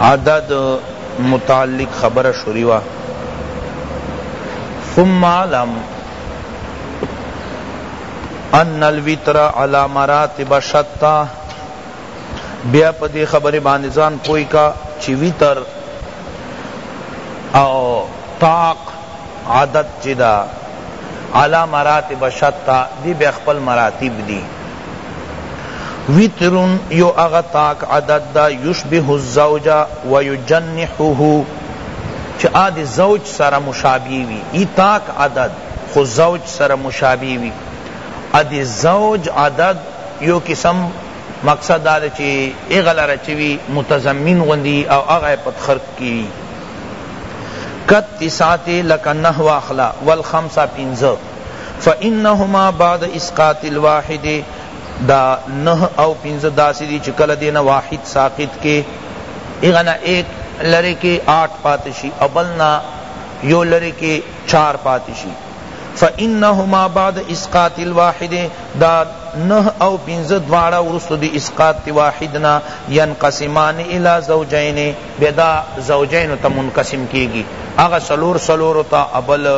عدد متعلق خبر شریوا ثم علم ان الوتر على مراتب شتا بیا په دې خبرې باندې ځان پوه کا چې ویتر او طاق عدد چې دا علا مراتب شتا دی بیا خپل مراتب دی ویتر یو اغا طاق عدد دا یشبه الزوج و یجنحه چې آ د زوج سره مشابه وي ای طاق عدد خو زوج سره مشابه وي ا د زوج عدد یو قسم مقصد دا ده چی هغه لره چه وی متضمن غوندی او هغه یې په تخرک کی وی کالتسعة لکه نهو اخلا والخمسة پنځه فانهما بعد اسقاط الواحد دا نه او پنځه داسی دی چه کله دینه واحد ساقط کی هغه نه ایک لره کی آٹھ پاتی شی او بل نه یو لره کی چار پاتی شی فانهما بعد اسقاط الواحد دا نهه او پنځه دواړه وروسته د اسقاط واحد نه ینقسمان الی زوجین بیا دا زوجینو ته منقسم کیږي هغه څلور څلورو ته او بل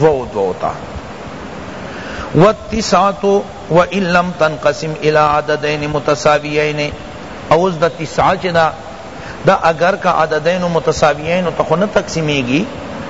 دوو دوو ته والتسعة وان لم تنقسم الی عددین متساویین او اوس دا تسعه چه دا دا اگر که عددین متساویین ته خو نه تقسیمیږي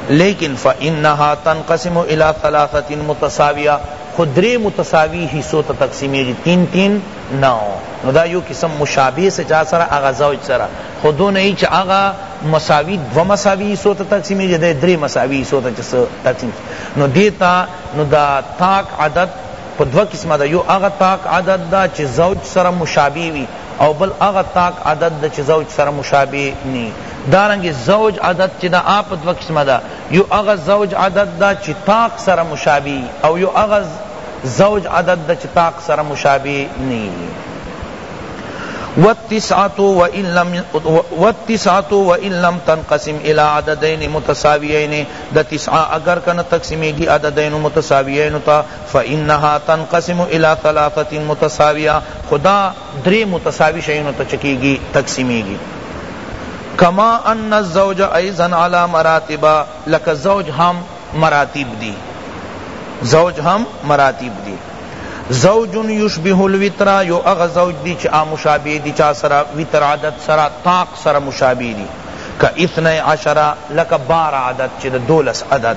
لیکن فانها تنقسم الی ثلاثه متساویه خو درې متساوی حصو ته تقسیمیږي تین تین نو نو دا یو قسم مشابه سه چا سره هغه زوج سره خو دونه ای چې هغه مساوی دو مساوی حصو ته تقسیمیږي د درې مساوی حصو ته تقسیم نو دیتا نو دا تاک عدد په دو قسمه دا یو هغه تاک عدد دا چې زوج سره مشابه وي او بل هغه تاک عدد ده چه زوج سره مشابه نی دارنګه زوج عدد چه ده آ په دوه قسمه ده یو هغه زوج عدد ده چه تاک سره مشابه یی او یو هغه زوج عدد ده چه تاک سره مشابه نی والتسعة وإن لم والتسعة وإن لم تنقسم إلى عددين متساويين دا تسعة اگر کنا تقسیمیگی عددین متساویین تا فانها تنقسم الی ثلاثة متساویة خو دا دری متساوی شیونو ته چه کیږی تقسیمیږی کما ان الزوج ایضا علی مراتب لکه زوج هم مراتب دی زوج هم مراتب دی زوج یشبه الوتر یو هغه زوج دی چه آ مشابه دی چا سره وتر عدد سره طاق سره مشابه دی که اثنی عشرة لکه بار عدد چه ده دولس عدد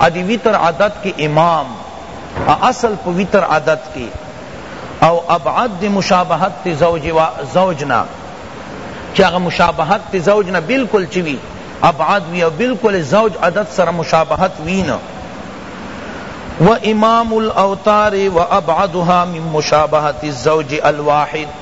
ا دی وتر عدد کی امام ا اصل په وتر عدد کی او ابعد دی مشابهت تی زوج و زوج نا چی هغه مشابهت تی زوج نا بالکل چی وی ابعد وی او بالکل زوج عدد سره مشابهت وی نه و امام الاوتار و ابعدها من مشابهت الزوج الواحد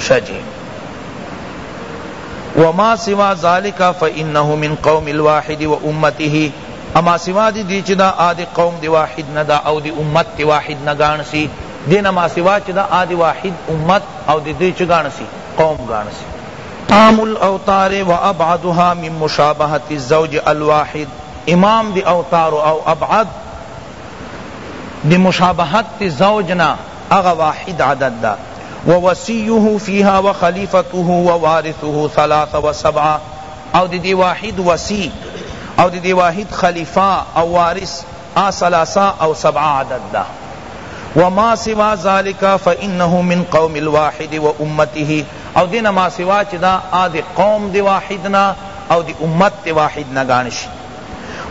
شه جی وما سوا ذلك فانه من قوم الواحد و امته اما سوا دی دی چی دا آد قوم دی واحد ندا او دی امت دی واحد نگان سی دین اما سوا چی دا آد واحد امت او دی دی چی گان سی قوم گان سی تام الاوتار و ابعدها من مشابهت الزوج الواحد امام دی اوتار او ابعد دی مشابهت زوجنا هغه واحد عدد ده ووصيه فيها وخليفته ووارثه ثلاث وسبعه او د دې واحد وصي او د دې واحد خلیفه او وارث آ ثلاثه او سبعه عدد ده وما سوا ذلك فإنه من قوم الواحد وأمته او دین ما سوا چی دا آ دی قوم دی واحدنا او دی امت دی واحدنا گانشی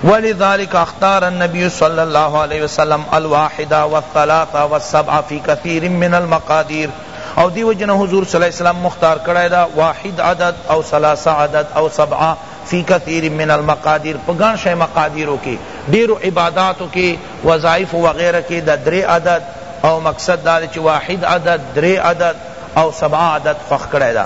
ولذلک اختار النبی صلی اللہ علیہ وسلم الواحد والثلاث والسبع فی کثیر من المقادیر او دیو جن حضور صلی اللہ علیہ وسلم مختار کړی دا واحد عدد او ثلاثه عدد او سبعه فی کثیر من المقادیر پگان شای مقادیرو کی دیر عباداتو کی وظائف وغیرہ کی دا درے عدد او مقصد دا چی واحد عدد درے عدد او سبعه عدد خوخ کړی دا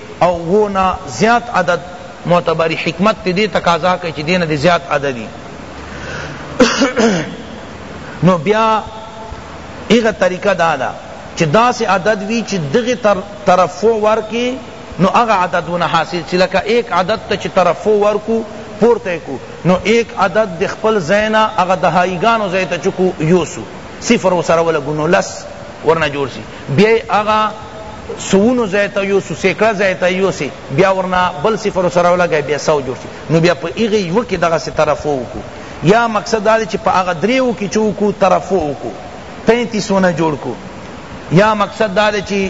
او اوو نه زیات عدد معتبری حکمت تی دی تقاضا کئی چی دینه دی زیات عددی نو بیا ایغه طریقه دادا چی داسی عدد وی چی دغی ترفع ورکی نو اغا عدد ونه حاصل سی لکه ایک عدد تا چی ترفع ورکو پورته کو نو ایک عدد دی خپل زینا اغا دهائی گانو زیتا چکو یوسو صفر و سره ولگو نو لس ورنه جوړ سی بیا یې هغه سوونو ځای ته یوسو سیکړه ځای ته یوسې بیا ورنه بل صفر ورسره ولګی بیا سو جوړ شي نو بیا په هغې یوه کې دغسې ترفع وکړو یا مقصد دا دی چې په هغه درېو کې چې وکړو ترفع وکړو تینتیس ونه جوړ کړو یا مقصد دا دی چې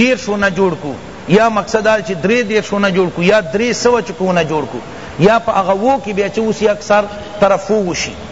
دېرش ونه جوړ کړو یا مقصد دا چې درې دېرش ونه جوړ کړو یا درې سوه چې ونه جوړ کړو یا په هغه وو کې بیا چې اوسي اکثر ترفع وشي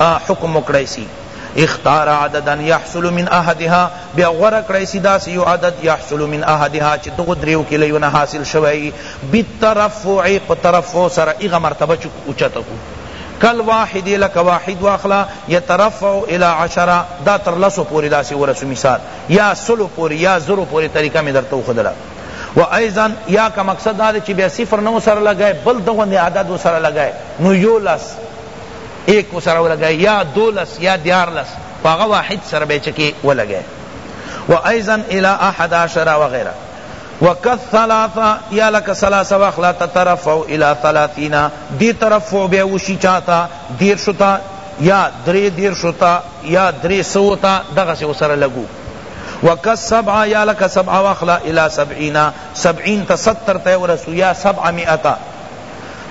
حکم وکړای سی اختار عددا يحصل من احدها بیا غوره کړی سی داسې یو عدد يحصل من احدها چې دغو دریو کې له یو نه حاصل شوی بالترفع په ترفع سره هغه مرتبه چې اوچته کو کل واحد لک واحد واخلا یترفع الى عشرہ دا تر لسو پوری دا سی ورسو مثال یا سلو پوری یا زرو پوری طریقہ میں در تو خدلا و ایضا یا کا مقصد دا چی بیا صفر نو سر لگائے بل دغن عدد سر لگائے نو یو لس ایکو سره ولګی یا دولس یا دیارلس په هغه واحد سره به چکی ولګی و ایضا الی احد عشر وغیره وکالثلاث یا لک ثلاث واخلا تترفع الی ثلاثین دی ترفع به وشی چاته دیر شتا یا دری دیر شتا یا دری سوتا دغه سو سره لګو وکالسبع یا لک سبع واخلا الی سبعین سبعین تستر ته ورسو یا سبع مئتا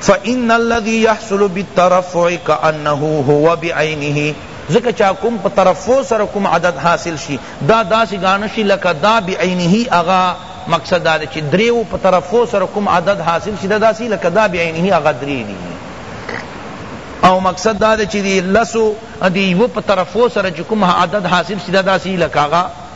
فإن الذي يحصل بالترفع كأنه هو بعينه ځکه چا کوم په ترفع سره کوم عدد حاصل شي دا داسې ګانه شي لکه دا بعینه هغه مقصد دا چې دریو په ترفع سره کوم عدد حاصل شي دا داسې لکه دا بعینه هغه درې دي او مقصد دا چې دی لسو دی یو په ترفع سره چې کوم عدد حاصل شي دا داسې لکه هغه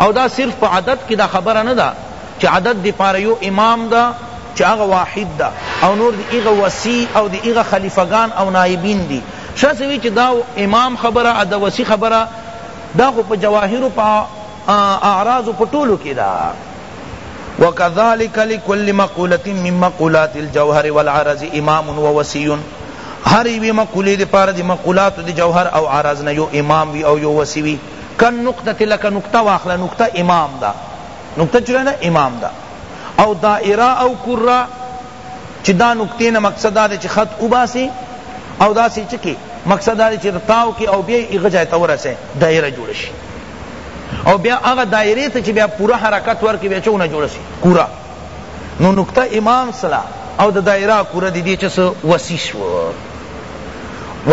او دا صرف په عدد کی دا خبره نه ده چه عدد دی پاره یو امام ده چه هغه واحد ده او نور دی هغه وصی او دی هغه خلیفه ګان او نایبین دی شا سوی چه دا امام خبره او دا وصی خبره دا خو په جواهر او په اعراض او په ټولو کی ده وکذلک لکل مقولة من مقولات الجوهر والعرض امام و وصی هر یوی مقولی دی پاره دی مقولات دی جوهر او عرض نه یو امام وی او یو وصی وی کالنقطة لکه نقطه واخله نقطه امام ده نقطه چه ده امام ده او دائره او کره چه دا نقطه نه مقصد دا چه خط اوباسی او دا سی چکی مقصد دا چه تاو کی او بیا ایغه جای ته ورسه دایره جوړ شي او بیا هغه دایره ته چه بیا پورا حرکت ورکی بیا چونه جوړ شي کره نو نقطه امام سلا او د دایره کره دی چه وسیس و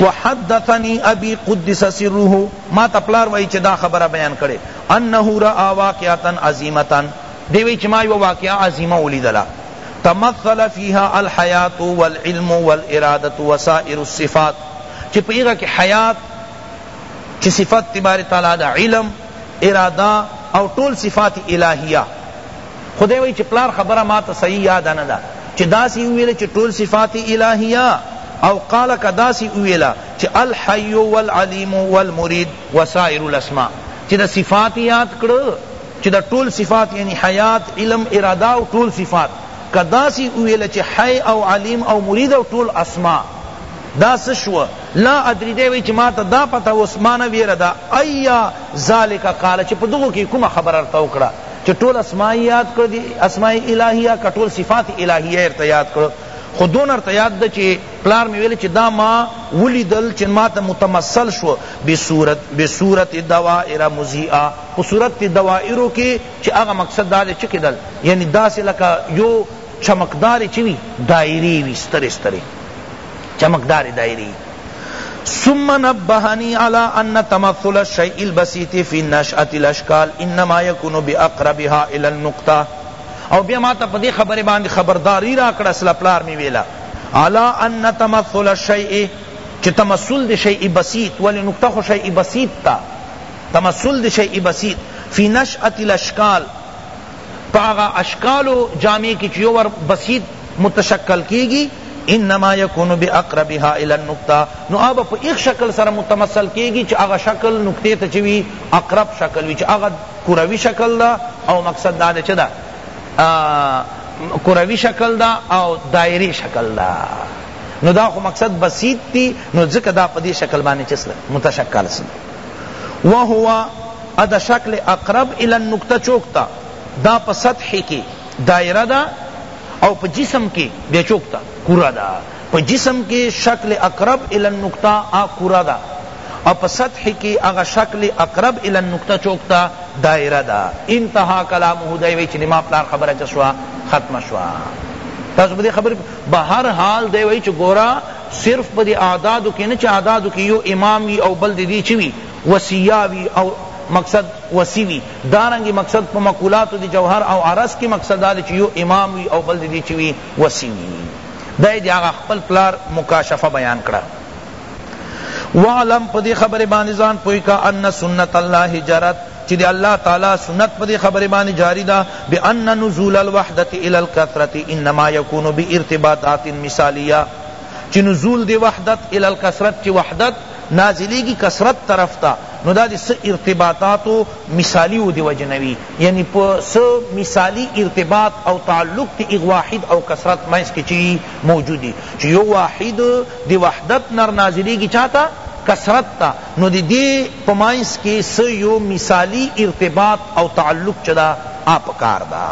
وحدثني ابي قدس سره ماته پلار وای چه دا خبره بیان کړي انه را واقعه عظیمه دی وی چه ما یو واقعه عظیمه ولیدلا تمثل فيها الحیات والعلم والارادت وسائر الصفات چه پیغه کی حیات چه صفت تبارک تعالی دا علم اراده او ټول صفات الہیہ خو دی وایی چی پلار خبره ماته صحیح یاده نه ده چی داسی وویل چی ټول صفات الهیه او قال که داسی وویل چی الحی والعلیم والمرید وسائر الاسماء چی دا صفات یاد کړ چی دا ټول صفات یعنی حیات علم اراده او ټول صفات که داسی وویل چی حی او علیم او مرید او ټول اسماء دا سشو لا ادری دی وی چی ما ته دا پته اوس ما نه ویره ده ایا ذالک قال چی په دغو کی کومه خبر ارته وکړه چه ټول اسماء یاد کړ دی اسماء الہیہ کا ټول صفات الہیہ ارته یاد کړ خو دون ارته یاد ده چه پلار می ویل چه دا ما ولیدل چه ما ته متمثل شو بصورت بصورت دوائر مزیعه په صورت دوائرو کی چه هغه مقصد دا ده چه کیدل یعنی داسې لکه یو چمکدار چوی دایری وی ستر ستر چمکدار دائری ثم نبهني على ان تمثل الشيء البسيط في نشأة الاشکال انما يكون باقربها الى النقطه او بیا ما ته په دې خبرې باندې خبرداری راکړه اصله پلار مې ویله علا ان تمثل الشیء چې تمثل د شیء بسیط ولی نقطه خو شیء بسیط تا تمثل د شیء بسیط فی نشأة الاشکال په هغه اشکال او جامع کی چی یو وار بسیط متشکل کیږی انما یکون باقربها الی النقطه نو هغه په ایغ شکل سره متمثل کیږی چی هغه شکل نقطه ته چی وی اقرب شکل وی چی هغه کروی شکل دا او مقصد دا چی دا کروی شکل دا او دایری شکل دا نو دا خو مقصد بسیط تی نو ذکر دا پدی شکل باندې چسل متشکل سن وهو ادا شکل اقرب الی النکتة چوک تا دا په سطح کی دائرہ دا او په جسم کی بیا چوک تا کره دا په جسم کی شکل اقرب الی النکتة آ کره دا او په سطح کی اغا شکل اقرب الی النکتة چوک تا دائرہ دا انتہا کلامه دی وی چی ما پلار خبر چسوا ختم شوا تاسو بدی خبر بہر حال دی وی چی گورا صرف په دې اعدادو کې نه چې اعدادو کې يو امام وي او بل د دې چه وي وصيا وي او مقصد وصي وي دارنګه مقصد په مقولات د جوهر او عرض کې مقصد دا دی چې يو امام وي او بل د دې چه وي وصي وي دا يې د هغه خپل پلار مکاشفه بیان کړه واعلم په دې خبره باندې ځان پوه کا ان سنت الله جرت چی د الله تعالی سنت په دی خبری باندی جاری ده بان نزول الوحدة الی الکثرة انما یکون بارتباطات مثالیة چی نزول دی وحدت الی الکثرة چی وحدت نازلیگی کثرت طرف تا نو دا دی څه ارتباطاتو مثالیو دی وجی نه وی یعنی په څه مثالی ارتباط او تعلق تی ایغ واحد او کثرت منځ کی چی موجود وی چی یو واحد دی وحدت نه نازلیگی چاته کثرت تا نو دی دی په ماینځ کی څه یو مثالی ارتباط او تعلق چه ده هغه پکار ده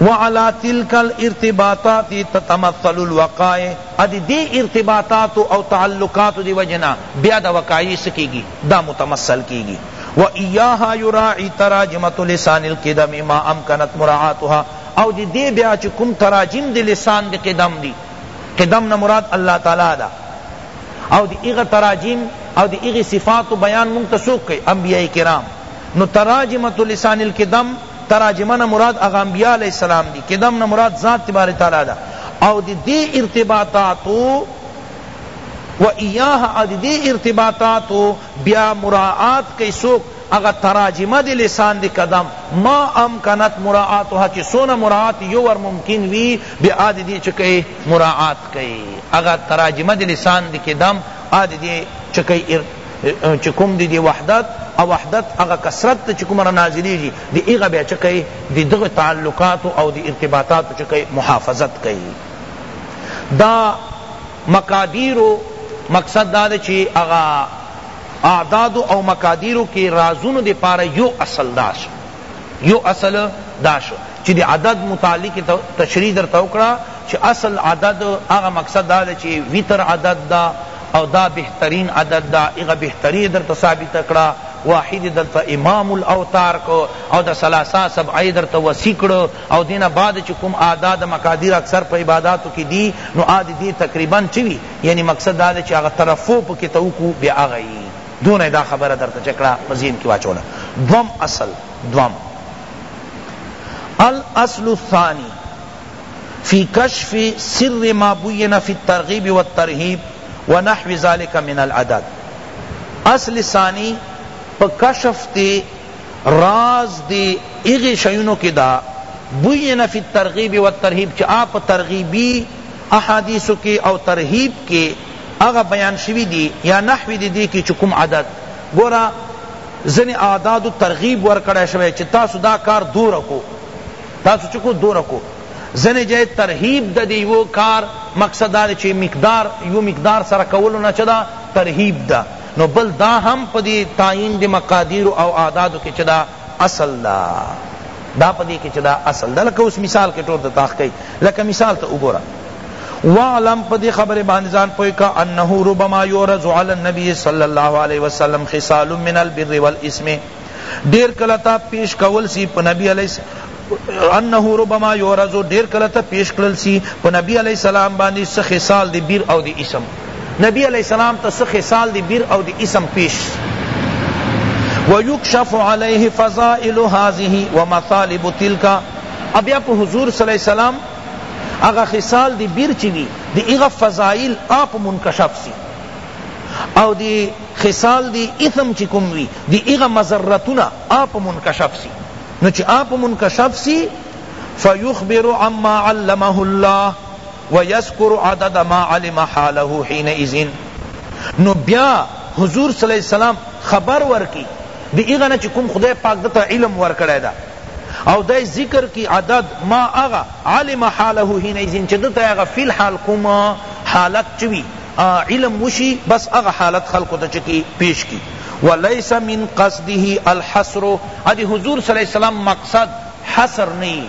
وعلی تلک الارتباطات تتمثل الوقایع ادی دی ارتباطاتو او تعلقاتو دی وجه نه بیا دا وقایع څه کیږی دا متمثل کیږی و ایاها یراعی تراجمة لسان القدم ما امکنت مراعاتها او دی دی بیا چه کوم تراجم دی لسان دی قدم دی قدم نه مراد الله تعالی ده او دی هغه تراجم او دی هغه صفات بیان مونږ ته څوک کئ انبیاء کرام نو تراجمۃ لسان القدم تراجمہ نہ مراد اغا انبیاء علیہ السلام دی قدم نہ مراد ذات تبارک تعالی دا او دی دی ارتباطات و ایاہ او دی دی ارتباطات بیا مراعات کئی سوک اغا تراجمہ دی لسان دی قدم ما امکنت مراعاتها چی سونا مراعات یو ور ممکن وی بیا آ ددی چه کئی مراعات کئی اغا تراجمه دی لسان دی که دم آ ددی چه کئی ارت چه کوم دی دی وحدت او وحدت اغا کثرت ته چه کوم را نازلیږی دی اغا بیا چه کئی دی دغه تعلقاتو او دی ارتباطاتو چه کئی محافظت کئی دا مقادیرو مقصد دا دی چه اغا اعدادو او مقادیرو کی رازونو دی پاره یو اصل دا شو یو اصل دا شو چی د عدد متعلق تشریح درته وکړه چی اصل عدد هغه مقصد دا ده چی وتر عدد ده او دا بهترین عدد ده هغه بهتری یې درته ثابته کړه واحد یې درته امام الاوتار کړ او دا ثلاثه سبعه یې درته وصی کړ او دینه بعد چی کوم اعداد مقادیر اکثر په عباداتو کی دی نو هغه د دی تقریبا چه وی یعنی مقصد دا ده چی هغه ترفع پکی ته وکړو بیا هغه یی دونه یې دا خبره درته چه کړه په ذهن کی واچوله دوم اصل دوم الاصل الثانی فی کشف سر ما بین فی الترغیب والترهیب ونحو ذلك من العدد اصل ثانی په کشف تی راز دی اغی شیونو کی دا بین فی الترغیب والترهیب چه آپ ترغیبی احادیث کی او ترہیب کی هغه بیان شوی دی یا نحوی دی دی کی چی کوم عدد گورا ځنی اعدادو ترغیب ورکړی شوی چی تاسو دا کار دوره کو تاسو چکو دوره کو ځنی جای ترهیب د دیو کار مقصد دا چی مقدار یو مقدار سره کولو نه چدا ترهیب دا نو بل دا هم پدی تعین دی مقادیر او اعدادو کی چدا اصل ده دا په دې کې چې دا اصل ده لکه اوس مثال کې ټول ته تحقیق لکه مثال ته وګوره وعلم په دې خبره باندې ځان پوه کا انه ربما يورز على النبي صلى الله عليه وسلم خصال من البر والاسم ډیر کله تا پیش کول سی په نبی علیہ انه ربما یعرض ډیر کله ته پیش کړل سی په نبی علیہ السلام باندې څه خصال دی بیر او دی اسم نبی علیہ السلام ته څه خصال دی بیر او دی اسم پیش ويكشف عليه فضائل هذه ومطالب تلك ابیا په حضور صلی الله علیه وسلم اغا خصال دی بیر چوی دی اغا فضائل آپ منکشف سی او دی خصال دی اثم چکم وی دی اغا مزرتنا آپ منکشف سی نو چی آپ منکشف سی فیخبر عما علمه الله ویذکر عدد ما علم حاله حینئذ نو بیا حضور صلی اللہ علیہ وسلم خبر ورکی دی هغه نه چی کوم خدای پاک دته علم ورکړی ده او دی ذکر کی عدد ما هغه علم حاله حینئذ چی دته هغه فی الحال کوم حالت چوی علم وشی بس هغه حالت خلقو ته چکی پیش کی ولیس من قصده الحصر او دی حضور صلی الله علیه وسلم مقصد حصر نئی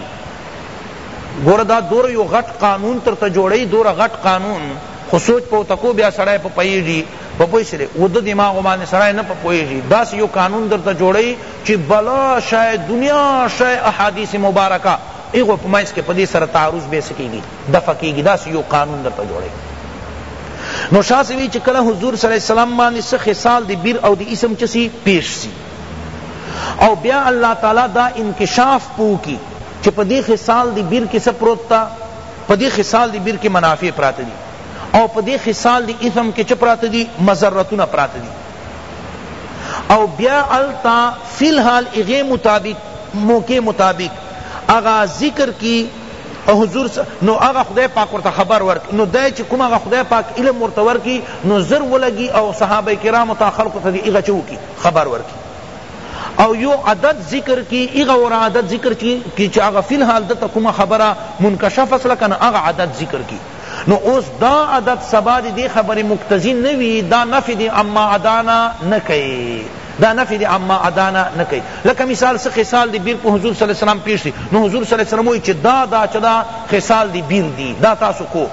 گوره دا دور یو غټ قانون تر ته جوړی دور غټ قانون خو سوچ په تکو بیا سړی په پیږي په پوی سره و د دماغ باندې سړی نه په پویږي داس یو قانون در ته جوړی چې بلا شای دنیا شای احادیث مبارکه ایغو په مایس کې په دې سره تعارض به سکیږي دفع کیږي داسې یو قانون درته جوړوي نو شاه سی وی چې کله حضور صلی الله علیه وسلم باندې څه خصال دی بیر او دی اسم چسی پیش سی او بیا الله تعالی دا انکشاف پو کی چې په دې خصال دی بیر کې څه پروت تا په دې خصال دی بیر کې منافع پراته دي او په دې خصال دی اسم کې چې پراته دي مضرتونه پراته دي او بیا التا فی الحال اغه مطابق موقع مطابق اغا ذکر کی او حضور ص نو هغه خدای پاک ورته خبر ورکړي نو دی چی کوم هغه خدای پاک علم ورته ورکړي نو زر ولګي او صحابه کرامو ته خلقو ته دی هغه چه وکړي خبر ورکړي او یو عدد ذکر کی اغا ور عدد ذکر کی چی اغا فی الحال دتا کوم خبره منکشف اسلا کنا اغا عدد ذکر کی نو اوس دا عدد سبا دی دی خبری مقتضی نوی دا نفی دی اما عدانا نکی دا نفی دی اما عدانا نکی لکه مثال سه خصال دی بیر په حضور صلی اللہ علیہ وسلم پیش دی نو حضور صلی اللہ علیہ وسلم وی چه دا دا چه دا خصال دی بیر دی دا تاسو کو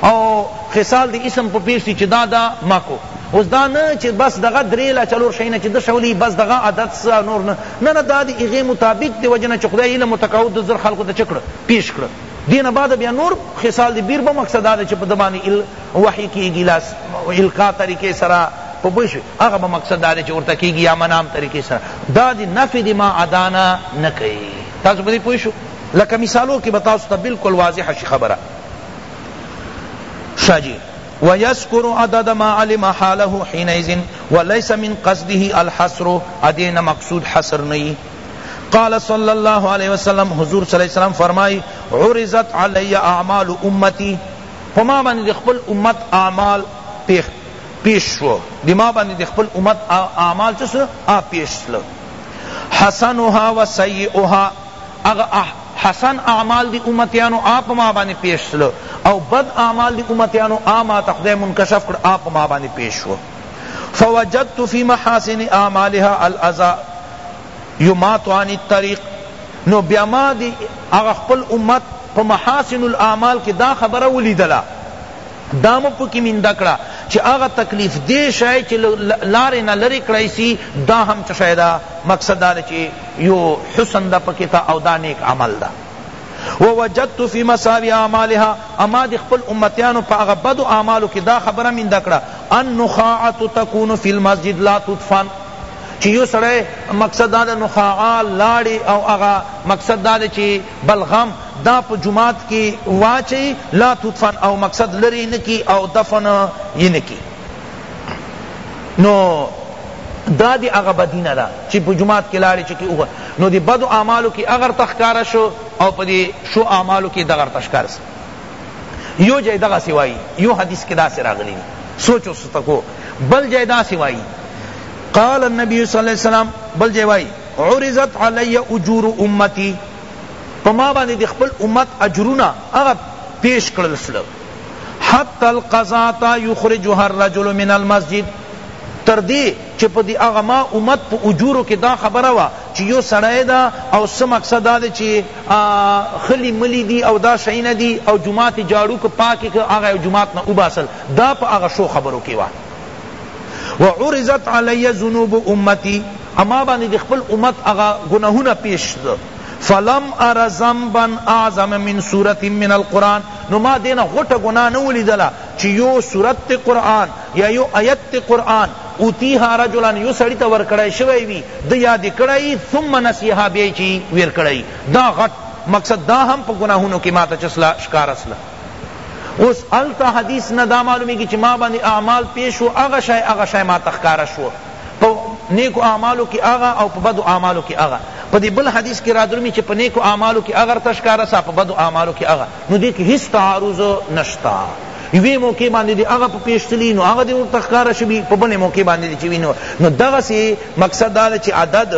او خصال دی اسم په پیش دی چه دا دا ما کو اوس دا نه چې بس دغه درې لا چلور شي نه چې د شولي بس دغه عادت سره نور نه نه نه دا دی هغه مطابق دی وجنه چې خدای علم متقاعد د زر خلقو ته چکړه پیش کړه دې نه بعد بیا نور خصال دي بیر بم اکثر دا ده چه په ده باندې ال وحی کیږي لاس القا طریقې سره په پوه شوې هغه به مقصد دا ده چه ورته کیږي یا منام طریقې سره دا دي نفی دي ما ادانا نه کوي تاسو په دې پوه شو لکه مثالو کې به تاسو ته بالکل واضح شي خبره شاجی ويذكر عدد ما علم حاله حينئذ وليس من قصده الحصر ادين مقصود حصر نہیں قال صلی اللہ علیہ وسلم حضور صلی اللہ علیہ وسلم فرمائی عرضت علی اعمال امتی فما باندې د خپل امت اعمال پیش پیش شو د ما باندې د خپل امت اعمال څه سره ا پیش سره حسنها و سیئها اغه حسن اعمال دی امتیانو آپ ما باندې پیش سره او بد اعمال دی امتیانو آ ما تخدای منکشف کړ آپ ما باندې پیش شو فوجدت فی محاسن اعمالها الاذی یماط عن الطریق نو بیا ما دی هغه خپل امت په محاسن الاعمال کې دا خبره ولیدله دا مو پکی مینده کړه چې هغه تکلیف دې شای چې لارې نه لرې کړای سي دا هم څه شای دا مقصد دا چې یو حسن دا پکې تا او دا نیک عمل دا ووجدت فی مساوی اعمالها اما دی خپل امتیانو پا هغه بدو اعمالو کی دا خبره مینده کړه النخاعة تکون فی المسجد لا تدفن چی یو سړی مقصد دا نخاعا لاړی او هغه مقصد دا چی بلغم دا په جماعت کی واچی لا تدفن او مقصد لری نکی او دفن یی نکی نو دا دی هغه بدی نه ده چې په جماعت کې لاړې چې اوغه نو دی بدو اعمالو کې اگر تخکار شو او په دې شو اعمالو کې دغر تشکار شو یو جای دغه سوای یو حدیث کې دا سره راغلی سوچ اوس تکو بل جای دا سوای قال النبي صلی الله علیه وسلم بل جای وای عرضت علی اجور امتی پما باندې د خپل امت اجرونه هغه پیش کړل سره حتی القضاة یخرجها الرجل من المسجد تر دی چی په دی هغه ما امت په اجورو کی دا خبره وه چی یو سړی دا او څه مقصد دا دی چی خلی ملی دی او دا شیونه دی او جماعت جاړو که پاکی که هغه یو جماعت نه وباسل دا په هغه شو خبرو کی وه وعرضت علی ذنوب امتی اما باندې د خپل امت هغه گناهونه پیش فلم ار ذنبا اعظم من سورة من القرآن نو ما دې نه غټه ګناه نه ولیدله چې یو سورت د قرآن یا یو آیت د قرآن اوتیها رجلا یو سړی ته ورکړی شوی وي ده یاد کړی ثم نسیها بیا یې چې ویر کړی دا غټ مقصد دا هم په ګناهونو کې ماته چسله ښکاره سله اوس الته حدیث نه دا معلومیږي چې ما باندې اعمال پیش شو هغه شی هغه شی ما تخکاره شو په نیکو اعمالو کی هغه او په بدو اعمالو کی هغه په دی بل حدیث کی رادرومی چه په نیکو اعمالو کی هغه ته ښکاره سا په بدو اعمالو کی هغه نو دی کی هیڅ تعارض نشتا یوی موقع باندې دی هغه په پیشتلی نو هغه دی ورته ښکاره شوی په بل موقع باندې دی چوی نو نو دغه سی مقصد دا چې عدد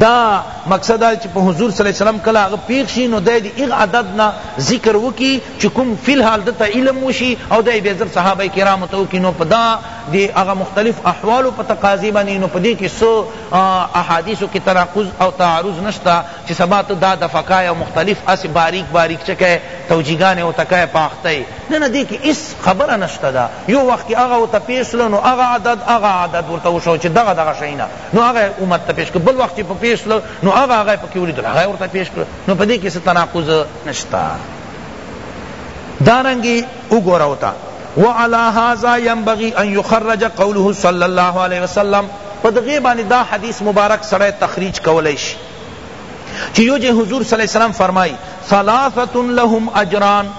دا مقصد دا چې په حضور صلی الله علیه وسلم کله هغه پیښ شي نو د دې هغه عدد نه ذکر وکي چې کوم فی الحال د علم وشي او د بیا صحابه کرام ته وکي نو په دا د هغه مختلف احوالو په تقاضی باندی نو په دی کی څه احادیثو کی تناقض او تعارض نشته چی سبا ته دا دفع کای او مختلف هسی باریک باریک چه کای توجیه گانی ورته کای په اخته یی نه نه دی کی هیڅ خبره نشته دا یو وخت کی هغه ورته پیش سله نو هغه عدد هغه عدد ورته وشو چی دغه دغه شینا نو هغه امت ته پیش کړ بل وخت چی په پیش سله نو هغه هغه پکی ولیدل هغه ورته پیش کړ نو په دی کی څه تناقض نشته دارنګی وګوره او ته وعلی هذا ینبغی ان یخرج قوله صلی الله علیه وسلم په دغې باندې دا حدیث مبارک سړی تخریج کولای شي چی یو جے حضور صلی اللہ علیہ وسلم فرمائی ثلاثت لهم اجران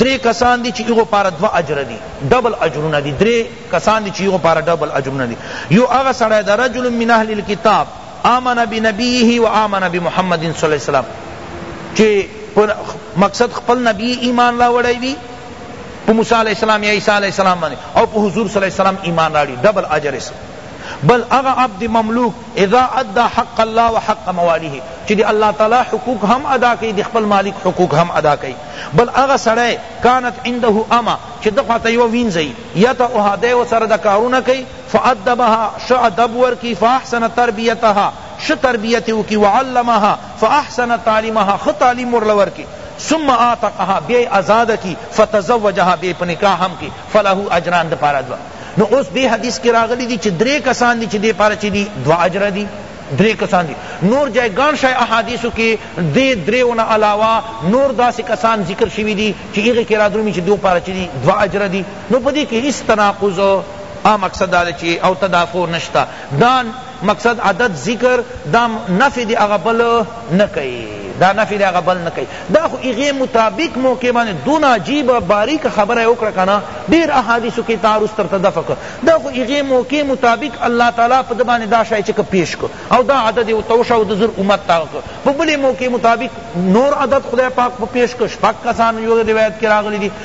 درې کسان دي چې هغه پاره دوا اجر دي ډبل اجرونه دي درې کسان دي چې هغه پاره ډبل اجرونه دي یو هغه سړی د رجل من اهل الكتاب آمن بنبیه و آمن بمحمد صلی اللہ علیہ وسلم چی پر مقصد خپل نبی ایمان راوڑی وی پا موسی علیہ السلام یا عیسی علیہ السلام باندې او پا حضور صلی اللہ علیہ وسلم ایمان راڑی ڈبل اجر اس بل اغا عبد مملوک اذا ادا حق اللہ و حق موالیه چی دی اللہ تعالی حقوق ہم ادا کئی دی خپل مالک حقوق ہم ادا کئی بل اغا سڑے کانت عنده اما چی دفعتا یو وینزئی یا تا اوہا دے و سر دا کارونه کئی فأدبها ښه ادب ورکی فأحسن تربیتها ښه تربیت یې وکی وعلمها فأحسن تعلیمها ښه تعلیم ورله ورکی ثم اعتقها بیا یې آزاده کی فتزوجها بیا یې په نکاح هم کی فله اجران ده پاره دوه نو اوس دې حدیث کی راغلی دی چی درې کسان دی چی دې پاره چی دی دوه اجره دی درې کسان دی نور جای ګڼ شای احادیثو کی دې دریو نه علاوه نور داسې کسان ذکر شوی دی چی هغه کی را درومی چی دو پاره چی دی دوه اجره دی نو په دې کښې هیڅ تناقض او مقصد دا دی چی او تدافع نشته دا مقصد عدد ذکر دا نفی دی هغه بل نه کئی دا نفی دی هغه بل نه کئی دا خو هغه مطابق موقع باندې دونه عجیب باریک خبره وکړه کنه ډیر احادیثو کې تعارض تر تدافع کړ دا خو هغه موقع مطابق الله تعالی په دبانې دا شای چې پیش کو او دا عدد او توشه او د زر امت تا په بل موقع مطابق نور عدد خدای پاک په پیش کو شپږ کسان یو روایت کې راغلي دي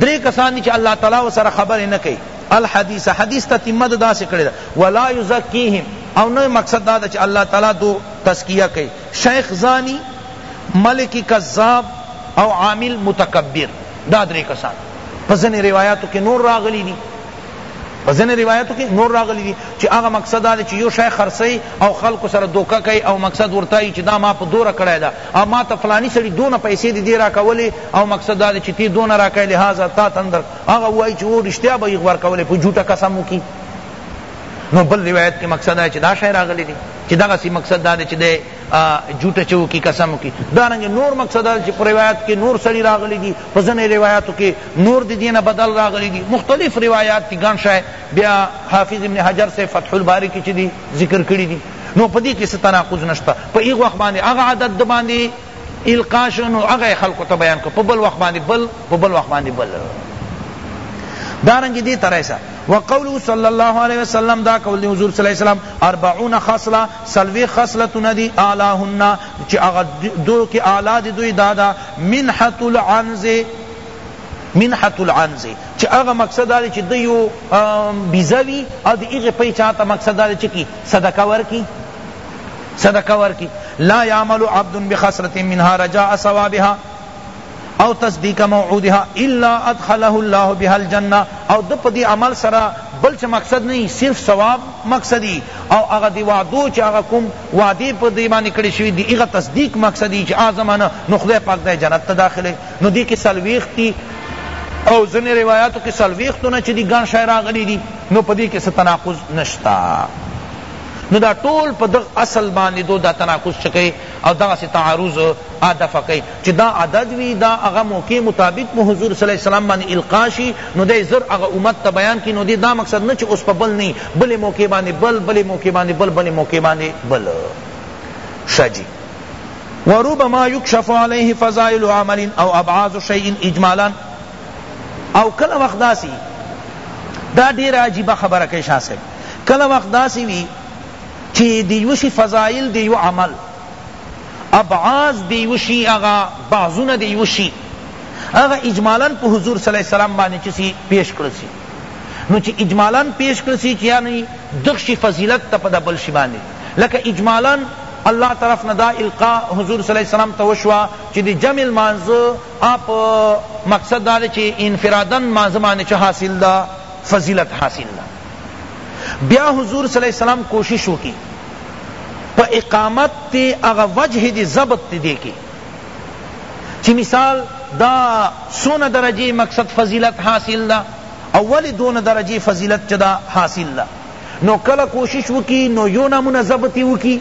درې کسان دي چې الله تعالی ورسره خبرې نه کوي الحدیث حدیث تتمه د داسې کړې ده ولا یزکیهم او نه مقصد دا ده چې الله تعالی دو تزکیه کوي شیخ زانی ملک کذاب او عامل متکبر دا درې کسان په ځینې روایاتو کې نور راغلي دي په ځینې روایتو کې نور راغلي دي چې هغه مقصد دا دی چې یو شی خرڅوي او خلکو سره دوکه کوي او مقصد ورته وایي چې دا ما په دوره کړی ده او ما ته فلانی سړی دونه پیسې دی دی راکولې او مقصد دا دی چې تی دونه راکای لہذا تا تندر هغه وای چې و رښتیا به یې ورکولې په جوټه قسم وکي نو بل روایت کې مقصد دا چې دا شی راغلی دی چې دغه سی مقصد دا دی چې دی جوټه چو کی قسم کی دارنګ نور مقصد دا چې په روایت کې نور سړی راغلی دی په ځنې روایتو کې نور دی دینه بدل راغلی دی مختلف روایات دي ګڼ شای بیا حافظ ابن حجر سے فتح الباری کې چې دی ذکر کړی دی نو په دې کې څه تناقض نشته په یو وخت باندې هغه عدد د باندې القا شو نو هغه خلکو ته بیان کړ په بل وخت باندې بل په بل وخت باندې بل دارنگی دی طرح سا وقوله صلی اللہ علیہ وسلم دا قول دی حضور صلی اللہ علیہ وسلم اربعون خصلہ سلوی خصلتنا دی آلاہن چی اغا دو کی آلا دی دوی دادا منحت العنز منحت العنز چی اغا مقصد دا چی دیو بیزوی او دی اغا پیچاتا مقصد دا چی کی صدقه ورکی صدقه ورکی لا يعمل عبد بخصلة منها رجاء ثوابها او تصدیق موعودها الا ادخله الله بها الجنه او د پدی عمل سره بل چ مقصد نہیں صرف ثواب مقصدی او هغه دی وعدو چ هغه کوم وعده پر دی باندې کړی شوی دی هغه تصدیق مقصدی چ اعظمانه نو خدای پاک د جنت ته داخله نو دی کی سلویختی او زن روایاتو کی سلویختو نه چ دی گن شای راغلی دی نو په دې کې څه تناقض نشته نو دا ټول په دغ اصل باندې دو دا تناقض چکه او دغه سي تعارض ادف کوي چې دا عدد وی دا هغه موقع مطابق مو حضور صلی الله علیه وسلم باندې القا شي نو دې زر هغه امت ته بیان کی نو دې دا مقصد نه چې اوس په بل نه بل موقع باندې بل بل موقع باندې بل بل موقع باندې بل شجی وربما يكشف عليه فضائل عمل او ابعاض شيء اجمالا او کله وخت داسی دا ډیر عجیبه خبره کوي شاه صاحب کله وخت داسی وی چی دیوشی فضائل دیو عمل ابعاض دیوشی اغا بعضون دیوشی اغا اجمالا پا حضور صلی اللہ علیہ وسلم بانی چسی پیش کرسی نو چی اجمالا پیش کرسی چی یعنی دخشی فضیلت تا پدا بلشی بانی لکه اجمالا اللہ طرف ندا القا حضور صلی اللہ علیہ وسلم توشوا چی دی جمع المانزو اپ مقصد دا دی چی انفراداً مانځه باندې چه حاصل ده فضیلت حاصل ده بیا حضور صلی اللہ علیہ وسلم کوشش وکی پا اقامت تی اغا وجہ دی ضبط تی دیکی چی مثال دا سون درجی مقصد فضیلت حاصل دا اولی دون درجی فضیلت چدا حاصل دا نو کله کوشش وکی نو یو نامونه ضبط وکی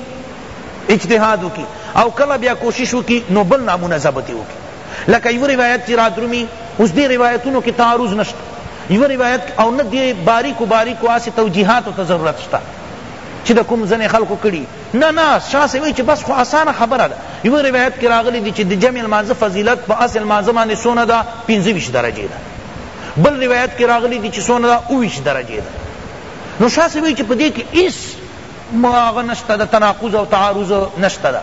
اجتهاد وکی او کله بیا کوشش وکی نو بل نامونه ضبط وکی لکه یو روایت چی را درومی اس دی روایتونو کی تعارض نشت یو روایت او نه دی باریکو باریکو آسی توجیحاتو تا ضرورت شتا چی دا کوم زن خلقو کړی نه نه شاه سوی چی بس خو آسان خبره ده یو روایت کی راغلی دی چی دی جمع المانزه فضیلت پا اصل مانزه باندې سونه ده پنځه ویشت درجه ده بل روایت کی راغلی دی چی سونه ده اوویشت درجه ده نو شاه صاحب چې په دې کې هیڅ هغه نشته د تناقض او تعارض نشته ده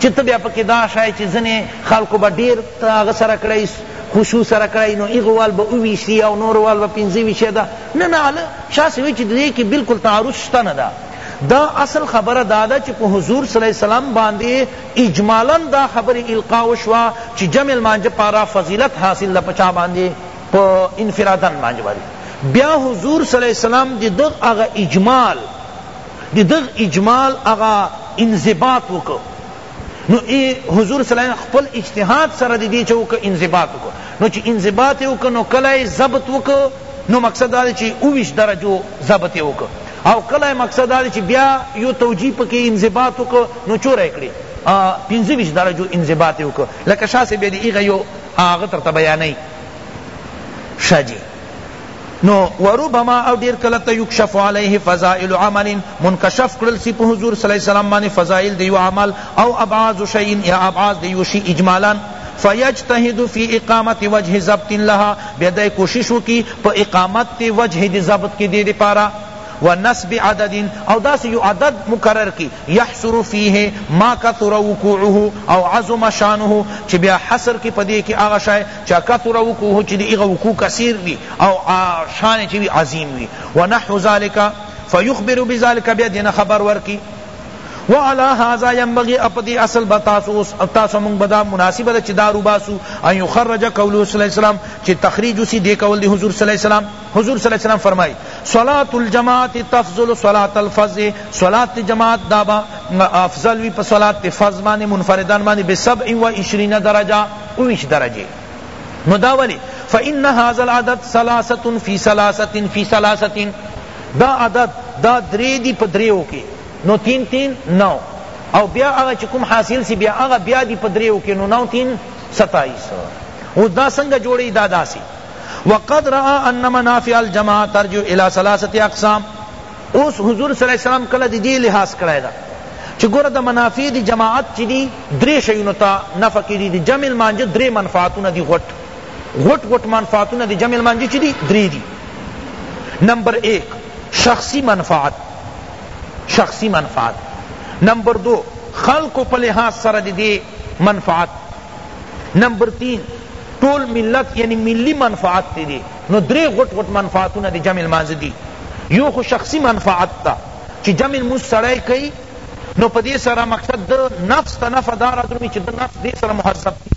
چې ته بیا پکې دا شای چې ځنې خلکو به ډېر هغه سره کړی خشوع سره کړی نو هغه وال به وویشي او نور وال به پنځه ویشي ده نه نه هله شاه صاحب چې دې کې بلکل تعارض شته نه ده دا اصل خبره دا ده چې په حضور صلی الله علیه وسلم باندې اجمالا دا خبره القا وشوه چې جمع المانجه پارا فضیلت حاصل ده په چا باندې په انفرادن باندې وارد بیا حضور صلی الله علیه وسلم دی دغ اغا اجمال دی دغ اجمال اغا انضباط وکړ نو ای حضور صلی اللہ علیہ وسلم خپل اجتهاد سره دی دی چوک انضباط کو نو چی انضباط وک نو کلای ضبط وک نو مقصد دا چی اویش درجو ضبط وک او کلای مقصد دا چی بیا یو توجیه پکې انضباط وک نو چور کړی پنځه ویش درجو انضباط وک لکه شاسه به دی ایغه یو هغه تر بیانې شه جی نو وربما او ډیر کله ته یکشف علیه فضائل عمل منکشف کړل سی په حضور صلی الله علیه وسلم باندې فضائل دیو عمل او ابعاض شیء یا ابعاض دیو شی اجمالا فیجتهد فی اقامت وجه ضبط لها بیدای کوشش وکی په اقامت وجه دی ضبط کی دی دی پارا و نصب عدد او داسې یو عدد مقرر کړي یحصر فیه ما کثر وقوعه او عظم شانه چې بیا حصر کړي په دې کې هغه شی چې کثر وقوعه چې د هغه وقوع کثیر وي او شان یې چې وي عظیم وي ونحو ذلک فیخبر بذلک بیا دینه خبر ورکړي وعلى هذا ينبغي اپدی اصل بتاسو تاسو مونږ بدا مناسبه ده چې دارو باسو ان يخرج قول صلی الله علیه وسلم چې تخریج سی دی قول دی حضور صلی الله علیه وسلم حضور صلی اللہ علیہ وسلم فرمائی صلاة الجماعت تفضل صلاة الفض صلاة جماعت دابا افضل وی پا صلاة فض باندے منفردان باندے بسبع و عشرین درجہ اویش درجے نو دا ولی فإن هذا العدد ثلاثة في ثلاثة في ثلاثة دا عدد دا درے دی پا دریو کے نو تین تین نو او بیا اغا چکم حاصل سی بیا اغا بیا دی پا دریو کے نو نو تین ستائیس او دا سنگا جوڑی دا دا سی وقد رأى ان منافع الجماع ترجع الى ثلاثه اقسام اوس حضور صلی الله علیه وسلم کله دی دی لحاظ کړای دا چې ګوره د منافع دی جماعت چې دی درې شیونو ته نفع کړي دي جمع المانجه درې منفعتونه دي غټ غټ غټ منفعتونه دي جمع المانجه چې دي درې دي نمبر ایک شخصی منفعت شخصی منفعت نمبر دو خلق و پلحاظ سرد دی منفعت نمبر تین ټول ملت یعنی ملی منفعت تی دی نو دری غټ غټ منفعتونه دی جمع لمانځه دی یو خو شخصی منفعت ده چی جمع لمونځ سړی کئی نو پدی سره مقصد ده نفس ته نفع دا رادرومی چی ده نفس دی سره مهذب کیږی